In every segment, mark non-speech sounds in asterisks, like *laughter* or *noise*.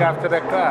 after the class.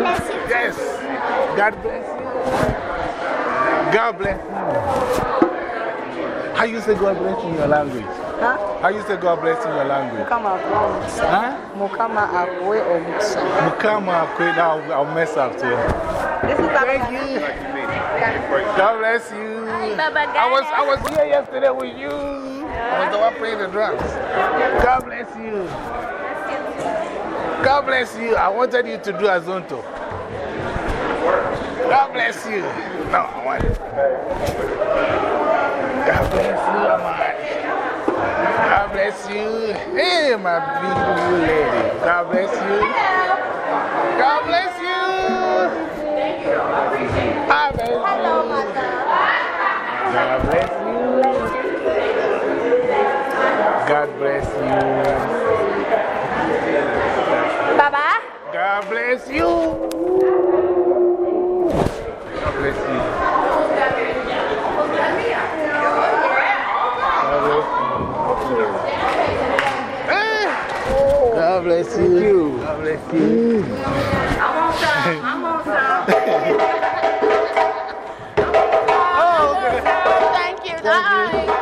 Bless you. God bless you. Yes. God bless you. God bless you. How you say God bless in your language? Huh? How you say God bless in your language? Mukama akwe Huh? Mukama akwe omukisa. Mukama, okay, now I'll, I'll mess up too. This is Thank you. God bless you. Baba I was, I was here yesterday with you. I was the one playing the drums. God bless you. God bless you. I wanted you to do Azonto. God bless you. No, I want it. God bless you, Amari. God bless you. Hey, my beautiful lady. God bless you. God bless you. God bless you. God bless you. God bless you. Baba. God bless you. God bless you. God bless you. God bless you. I want some. I want some. *laughs* Oh, okay. Thank you. Bye.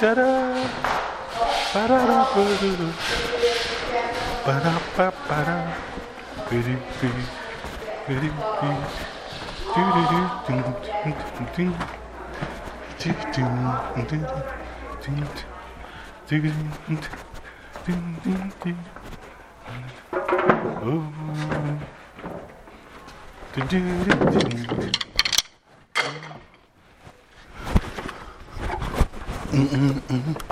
Tidididi-da-da. Da Ba-da-da-ba-da-da. Ba-da-ba-ba-da. Bidi-bidi. Do-do-do-dum-dum-dum-dum. Do-dum-dum-dum-dum. Do-dum-dum-dum-dum. Oh. Do-do-do-dum. Mm-mm-mm-mm.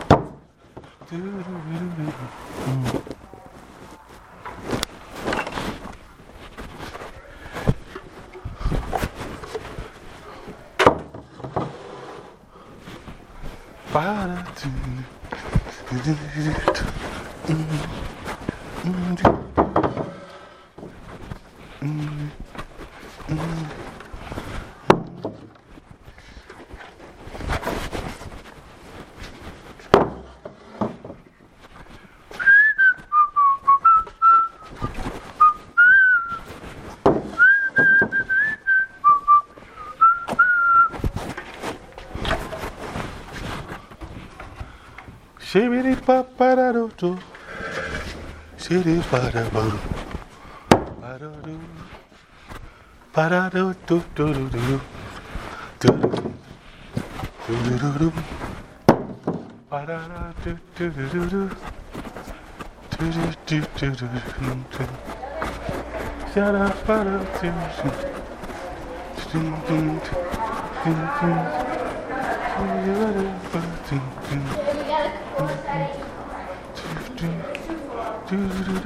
Shibidi pa pa da do do. Shibidi pa da bo. Pa da do. Pa da do do do do do. Do do do do do do. Pa da da do do do do do. Do do do do do do do. Shut up, pa da do do. Hey,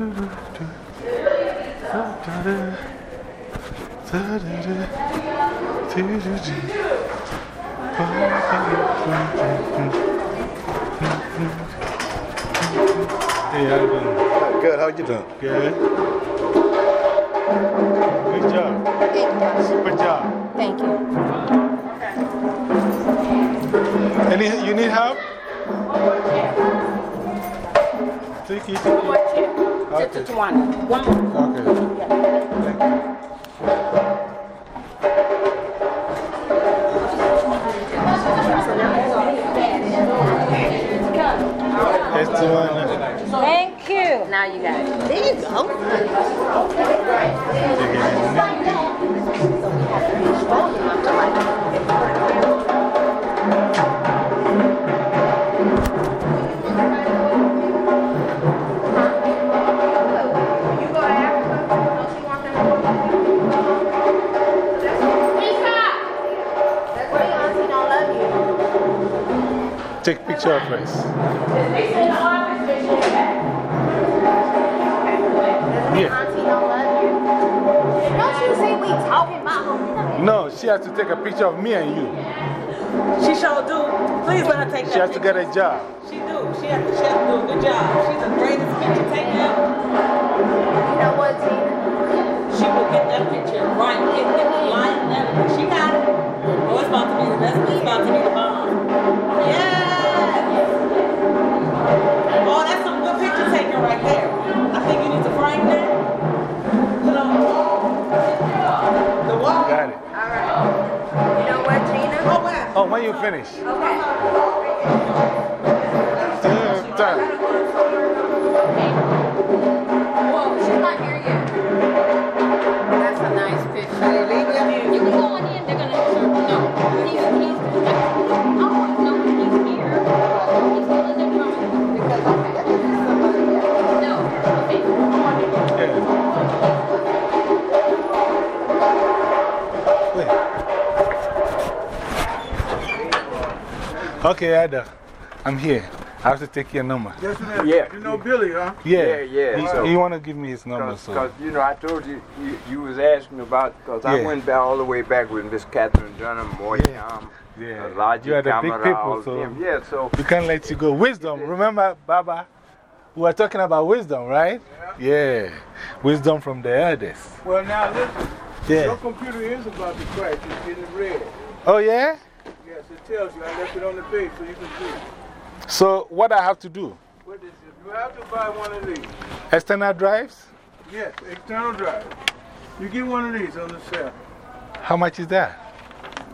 how you doing? Good, how you doing? Good. Good job. Good job. Thank you. Any, you need help? Take it. Just Okay. a one. One more. Okay. Thank you. It's the one. Thank you. Now you got it. There you go. Strong It's your place. Yeah. No, she has to take a picture of me and you. She shall do. Please let her take she that. She has picture. to get a job. She do. She has, to, she has to do a good job. She's the greatest picture taker. You know what, Tina? She will get that picture right. Get, get the line. She got it. Oh, it's about to be the best. It's about to be the best. right there. I think you need to frame that. Put on the wall. The wall. Got it. All right. You know what, Gina? Oh. Oh, when you finish. Okay. Damn. Okay, Ada, I'm here. I have to take your number. Yes, it is. Yeah. You know Billy, huh? Yeah, Yeah, yeah, He, so- he want to give me his number, Because, so. you know, I told you, you, you was asking about, because I went back all the way back with Miss Katherine Dunham, Moy Yeah. Tom, Yeah. Elijah You are the big people, so them. Yeah, so, we can't let you go. Wisdom, remember, Baba? We were talking about wisdom, right? Yeah. Wisdom from the elders. Well, now listen. Your computer is about to crash. It's getting red. Oh, yeah? Tells you. I left it on the page so you can see. So, what I have to do? What is it? You have to buy one of these. External drives? Yes, external drive. You get one of these on the sale. How much is that?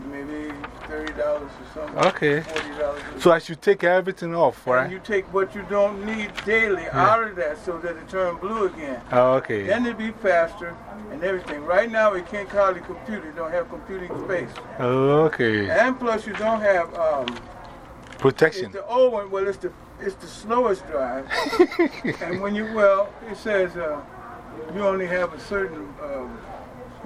Maybe $30 or something. Okay. $40. So, I should take everything off, right? And you take what you don't need daily out of that so that it turn blue again. Oh, okay. Then it'll be faster and everything. Right now, it can't hardly compute. It don't have computing space. Okay. And plus, you don't have um, It's Protection. the old one, well, it's the, it's the slowest drive. *laughs* and when you, well, it says uh, you only have a certain um,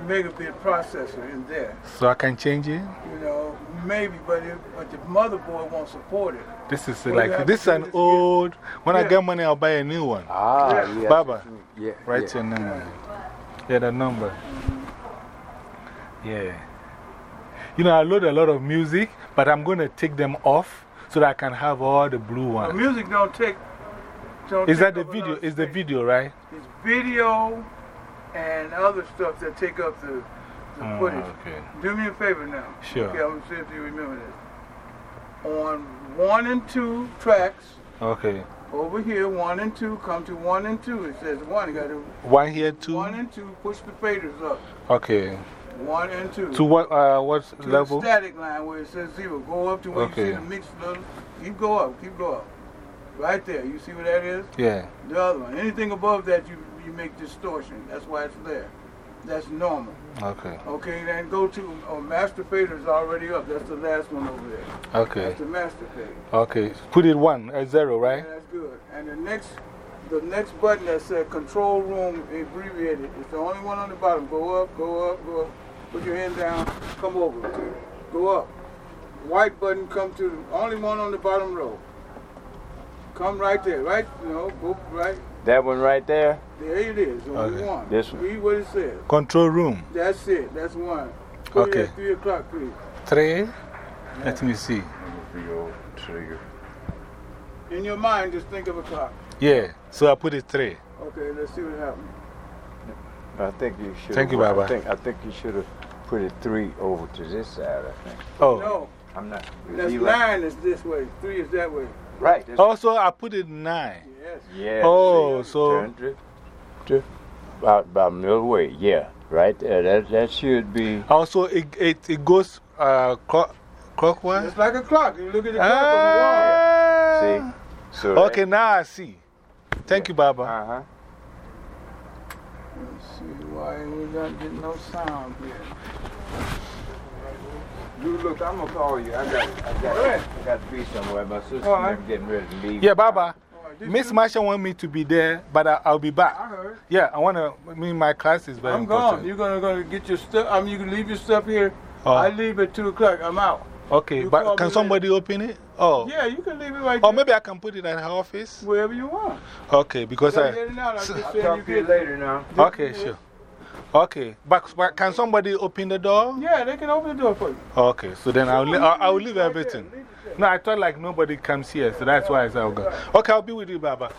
megabit processor in there. So, I can change it? You know, maybe, but, it, but the motherboard won't support it. This is Well, like, this is an old. When I get money, I'll buy a new one. ah, Yeah. yeah. Baba, Yeah. write yeah. your number. Yeah, the number. Yeah. You know, I load a lot of music, but I'm going to take them off so that I can have all the blue The ones. music don't take. Don't Is take that the up a lot video? Is the video, right? It's video and other stuff that take up the, the Oh, footage. okay. Do me a favor now. Sure. Okay, I'm going to see if you remember this. On one and two tracks, Okay. over here, one and two, come to one and two. It says one, you got to One here, two? one and two, push the faders up. Okay. One and two. To what, uh, what To level? the static line where it says zero. Go up to where you see the mix little. Keep go up, keep go up. Right there. You see what that is? Yeah. The other one. Anything above that, you, you make distortion. That's why it's there. That's normal. Okay. Okay, then go to oh, master fader is already up. That's the last one over there. Okay. That's the master fader. Okay. Put it one, uh, zero, Yeah, right? that's good. And the next, the next button that says control room abbreviated, it's the only one on the bottom. Go up, go up, go up. Put your hand down, come over. Go up. White button, come to the only one on the bottom row. Come right there, right? No, go right. That one right there? There it is, only Okay. one. This one. Read what it says. Control room. That's it, that's one. Put Okay. it at 3 o'clock, please. Three. Let me see. In your mind, just think of a clock. Yeah. So I put it three. Okay, let's see what happens. I think you should. Thank you, Baba. I think, I think you should have put it three over to this side, I think. Oh. No, I'm not. that's you like- nine is this way, three is that way. Right. this- Also, I put it nine. Yes. Yeah. Oh, see, so- Turn to, to about, about middle way. Yeah. Right there. That, that should be. Also, it, it, it goes uh, clock, clockwise. It's like a clock. You look at the clock on the wall. Ah. See? So Okay, now I see. Thank you, Baba. Uh huh. Let's see why we not getting no sound here. You look, I'm gonna call you. I got, I got, All right. I got to be somewhere. My sister's All right. getting ready to leave. Yeah, Baba. All right, this Miss is- Marsha want me to be there, but I, I'll be back. I back. heard. Yeah, I want to. I mean, my class is very I'm important. gone. You're gonna, gonna get your stuff. I mean, you can leave your stuff here. Oh. I leave at 2 o'clock. I'm out. Okay, You but can me somebody open it? Oh. Yeah, you can leave it right Or there. maybe I can put it at her office? Wherever you want. Okay, because I. ahead and out. I'm just I'll talk you to you later now. Okay, sure. Okay, but, but can somebody open the door? Yeah, they can open the door for you. Okay, so then I'll, I'll, I'll leave Right everything. Leave there. No, I thought like nobody comes here, so that's why I said go. Okay, I'll be with you, Baba.